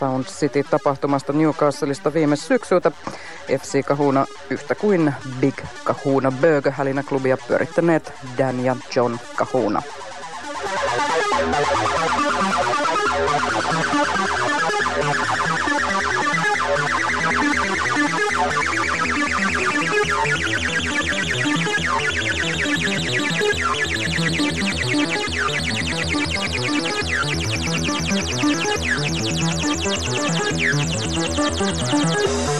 Sound City-tapahtumasta Newcastleista viime syksyltä. FC Kahuna yhtä kuin Big Kahuna Bögehälinä-klubia pyörittäneet Dan ja John Kahuna. Thank you.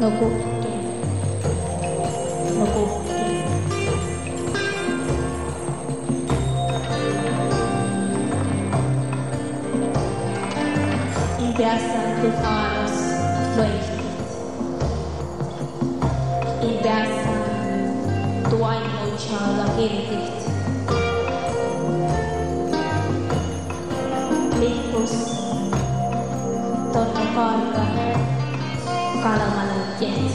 No go. No go. Ibasa defines faith. Ibasa child që lakirikit. Mikpus, të të parë Yes.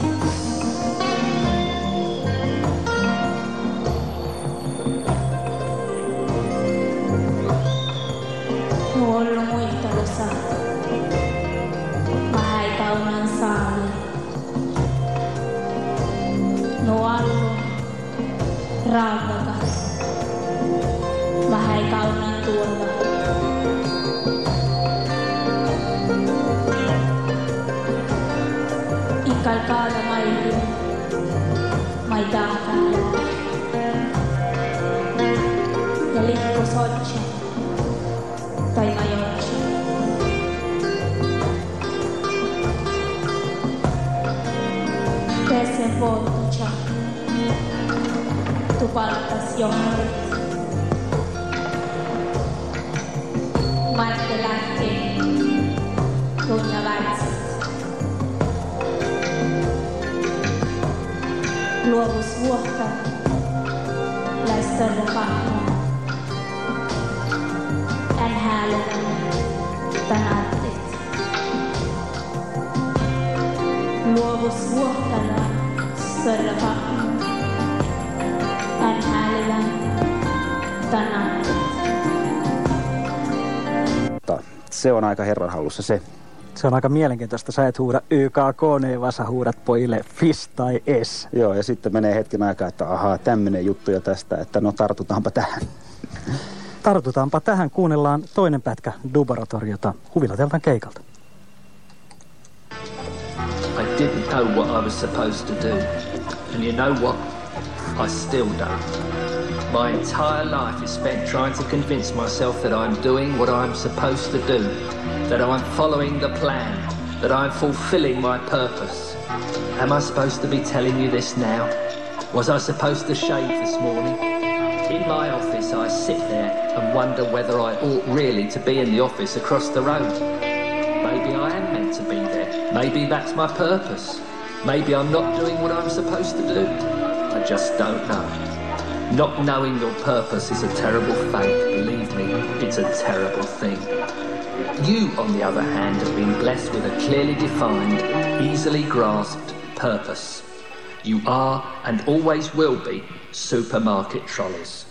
Se on aika herran hallussa se Se on aika mielenkiintoista. Sä et huuda YKK, niin vaan sä huudat pojille FIS tai S. Joo, ja sitten menee hetken aikaa, että ahaa, tämmöinen juttu jo tästä, että no tartutaanpa tähän. Tartutaanpa tähän, kuunnellaan toinen pätkä Dubaratoriota Huvilateltan keikalta. I didn't know what I was supposed to do. And you know what? I still don't. My entire life is spent trying to convince myself that I'm doing what I'm supposed to do, that I'm following the plan, that I'm fulfilling my purpose. Am I supposed to be telling you this now? Was I supposed to shave this morning? In my office, I sit there and wonder whether I ought really to be in the office across the road. Maybe I am meant to be there. Maybe that's my purpose. Maybe I'm not doing what I'm supposed to do. I just don't know. Not knowing your purpose is a terrible fate, believe me, it's a terrible thing. You, on the other hand, have been blessed with a clearly defined, easily grasped purpose. You are, and always will be, supermarket trolleys.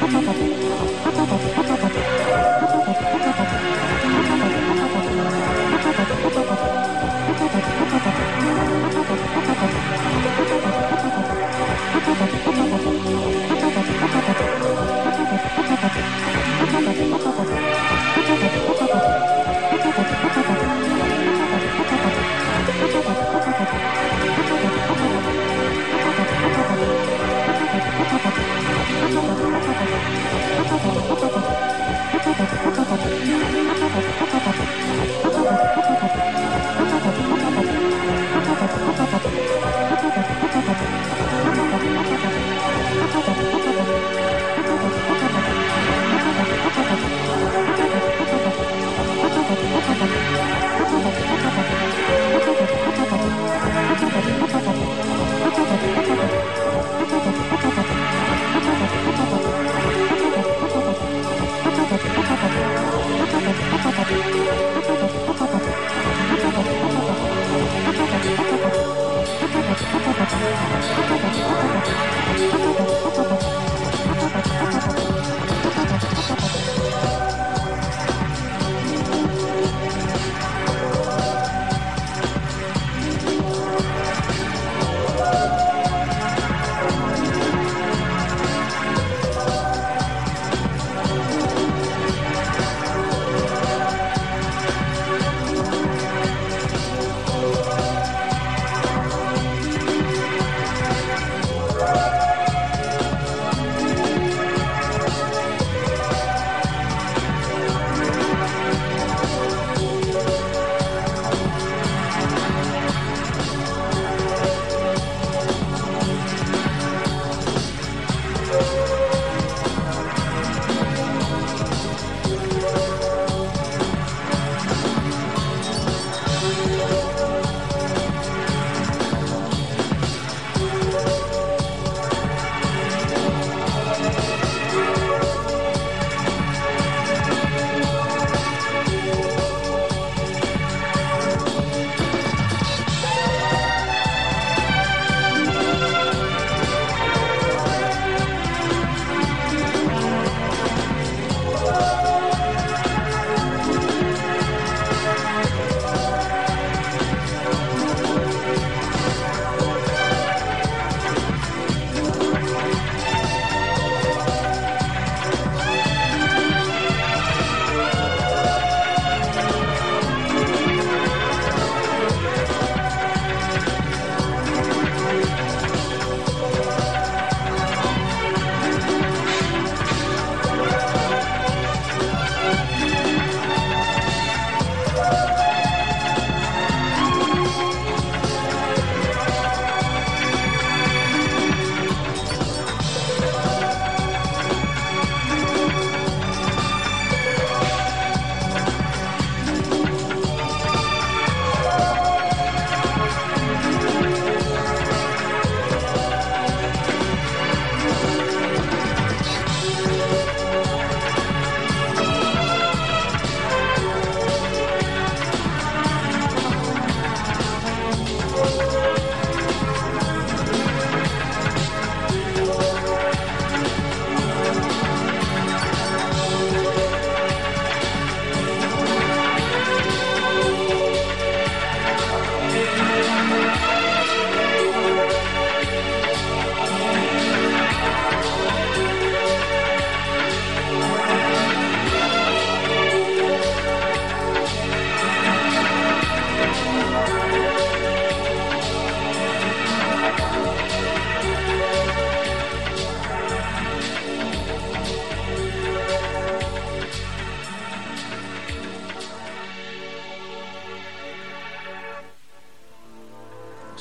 パパパパパパ。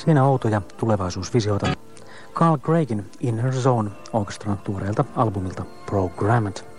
Siinä outoja tulevaisuusvisioita. Carl Greigin Inner Zone orkestran tuoreelta albumilta Programmed.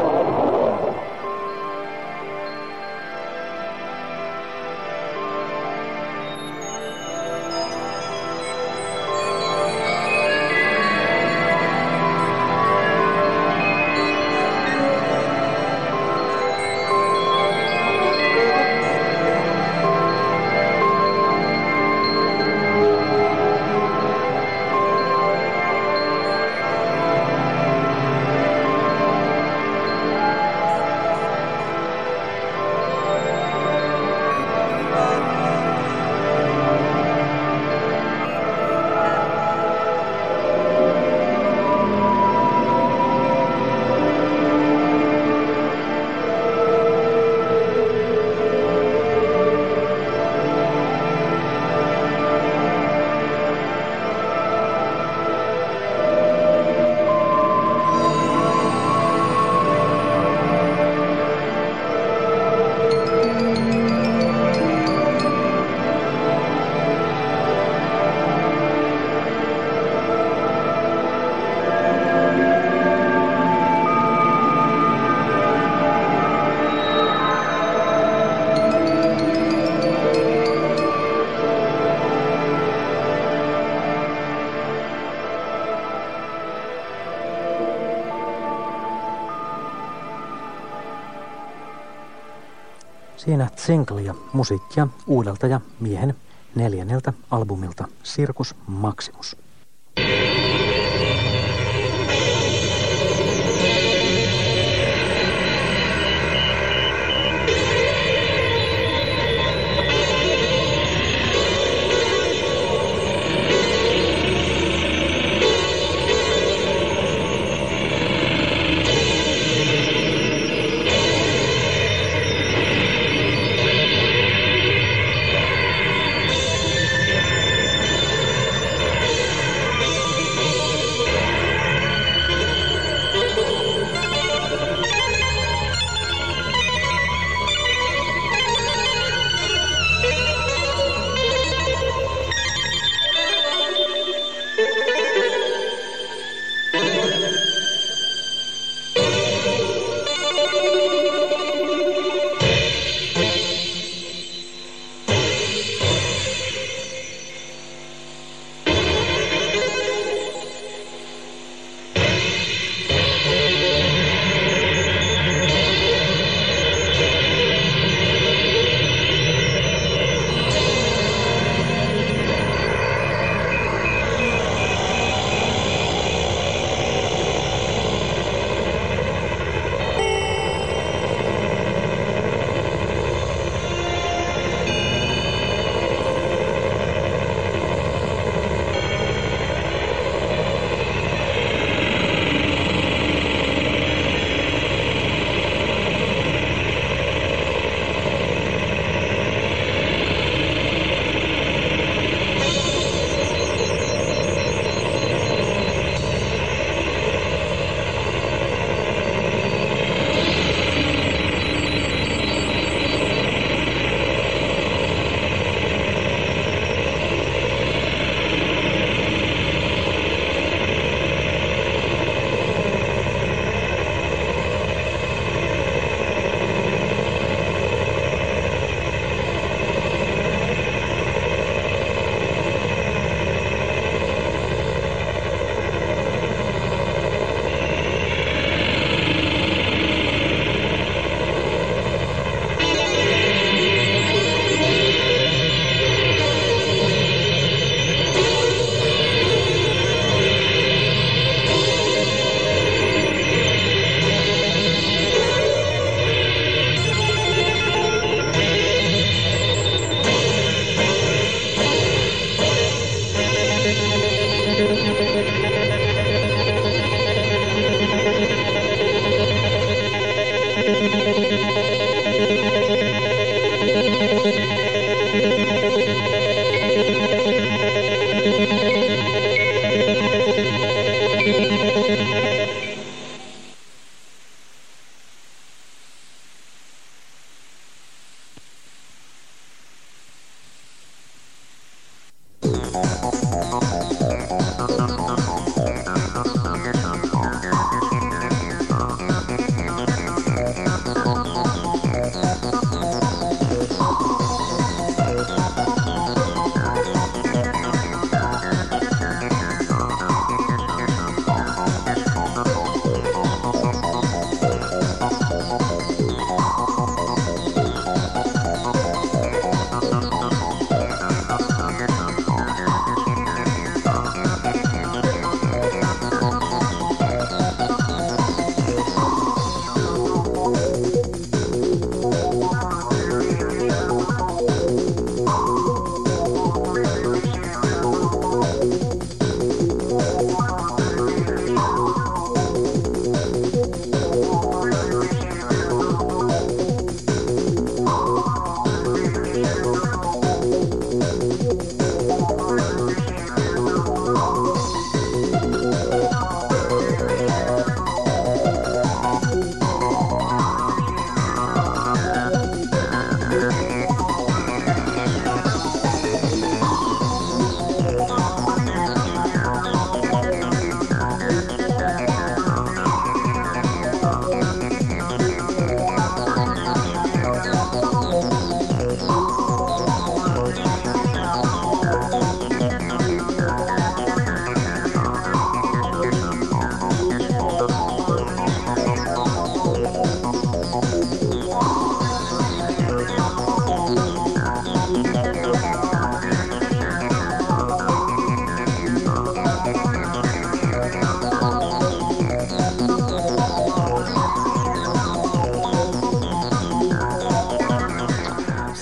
Siinä single ja musiikkia uudelta ja miehen neljänneltä albumilta Sirkus Maximus.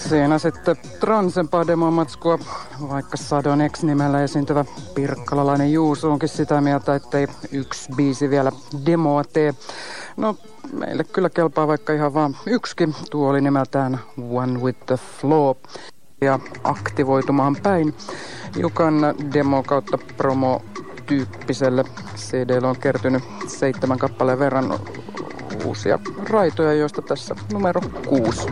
Siinä sitten transempaa demomatskua, vaikka Sadon X-nimellä esiintyvä pirkkalalainen Juuso onkin sitä mieltä, ettei yksi biisi vielä demoa tee. No, meille kyllä kelpaa vaikka ihan vaan yksikin. Tuo oli nimeltään One with the Flow ja aktivoitumaan päin. Jukan demo kautta promo tyyppiselle CDlle on kertynyt seitsemän kappaleen verran uusia raitoja, joista tässä numero kuusi.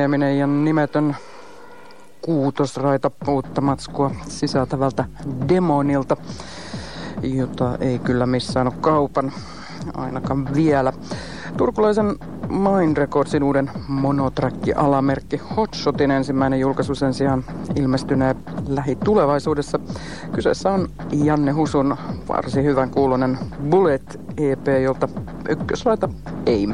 Nieminen ja nimetön kuutosraita uutta matskua sisältävältä demonilta, jota ei kyllä missään ole kaupan, ainakaan vielä. Turkulaisen Mind Recordsin uuden monotrakki-alamerkki Hotshotin ensimmäinen julkaisu sen sijaan ilmestynee lähitulevaisuudessa. Kyseessä on Janne Husun varsin hyvän kuulonen Bullet EP, jolta ykkösraita Aim.